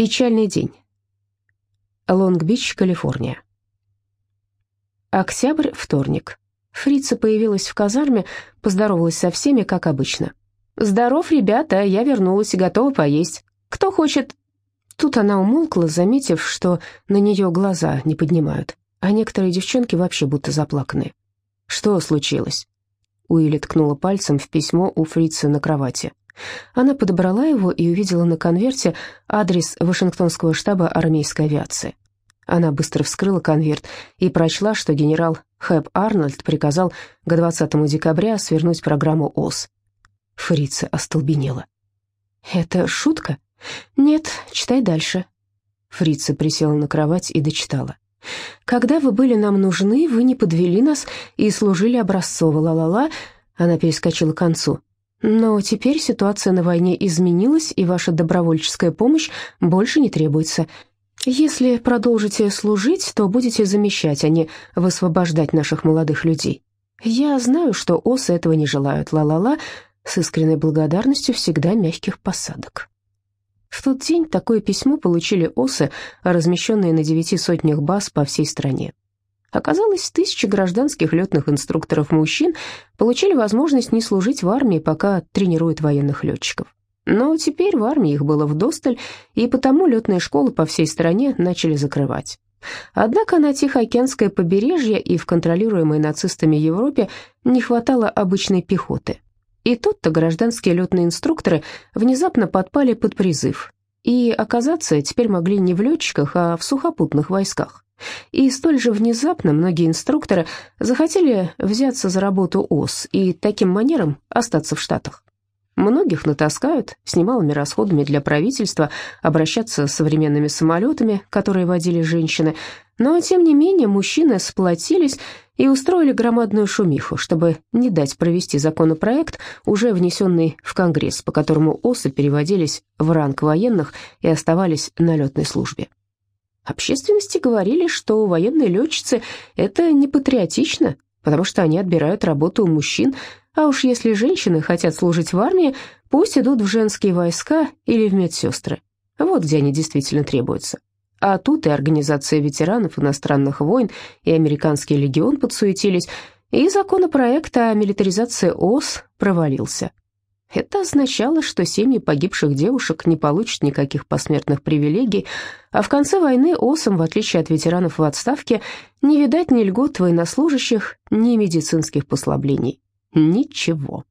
Печальный день. Лонг-Бич, Калифорния. Октябрь, вторник. Фрица появилась в казарме, поздоровалась со всеми, как обычно. «Здоров, ребята, я вернулась и готова поесть. Кто хочет...» Тут она умолкла, заметив, что на нее глаза не поднимают, а некоторые девчонки вообще будто заплаканные. «Что случилось?» Уилли ткнула пальцем в письмо у фрицы на кровати. Она подобрала его и увидела на конверте адрес Вашингтонского штаба армейской авиации. Она быстро вскрыла конверт и прочла, что генерал Хэб Арнольд приказал к 20 декабря свернуть программу ОС. Фрица остолбенела. «Это шутка?» «Нет, читай дальше». Фрица присела на кровать и дочитала. «Когда вы были нам нужны, вы не подвели нас и служили образцово, ла-ла-ла». Она перескочила к концу. Но теперь ситуация на войне изменилась, и ваша добровольческая помощь больше не требуется. Если продолжите служить, то будете замещать, а не высвобождать наших молодых людей. Я знаю, что осы этого не желают, ла-ла-ла, с искренней благодарностью всегда мягких посадок. В тот день такое письмо получили осы, размещенные на девяти сотнях баз по всей стране. Оказалось, тысячи гражданских летных инструкторов-мужчин получили возможность не служить в армии, пока тренируют военных летчиков. Но теперь в армии их было вдосталь, и потому летные школы по всей стране начали закрывать. Однако на Тихоокеанское побережье и в контролируемой нацистами Европе не хватало обычной пехоты. И тут-то гражданские летные инструкторы внезапно подпали под призыв. И оказаться теперь могли не в летчиках, а в сухопутных войсках. И столь же внезапно многие инструкторы захотели взяться за работу ОС и таким манером остаться в Штатах. Многих натаскают с немалыми расходами для правительства обращаться с современными самолетами, которые водили женщины, но, тем не менее, мужчины сплотились и устроили громадную шумиху, чтобы не дать провести законопроект, уже внесенный в Конгресс, по которому осы переводились в ранг военных и оставались на летной службе. Общественности говорили, что военные летчицы – это не патриотично, потому что они отбирают работу у мужчин, а уж если женщины хотят служить в армии, пусть идут в женские войска или в медсестры. Вот где они действительно требуются. А тут и Организация ветеранов иностранных войн, и Американский легион подсуетились, и законопроект о милитаризации ОС провалился. Это означало, что семьи погибших девушек не получат никаких посмертных привилегий, а в конце войны ОСам, в отличие от ветеранов в отставке, не видать ни льгот военнослужащих, ни медицинских послаблений. Ничего.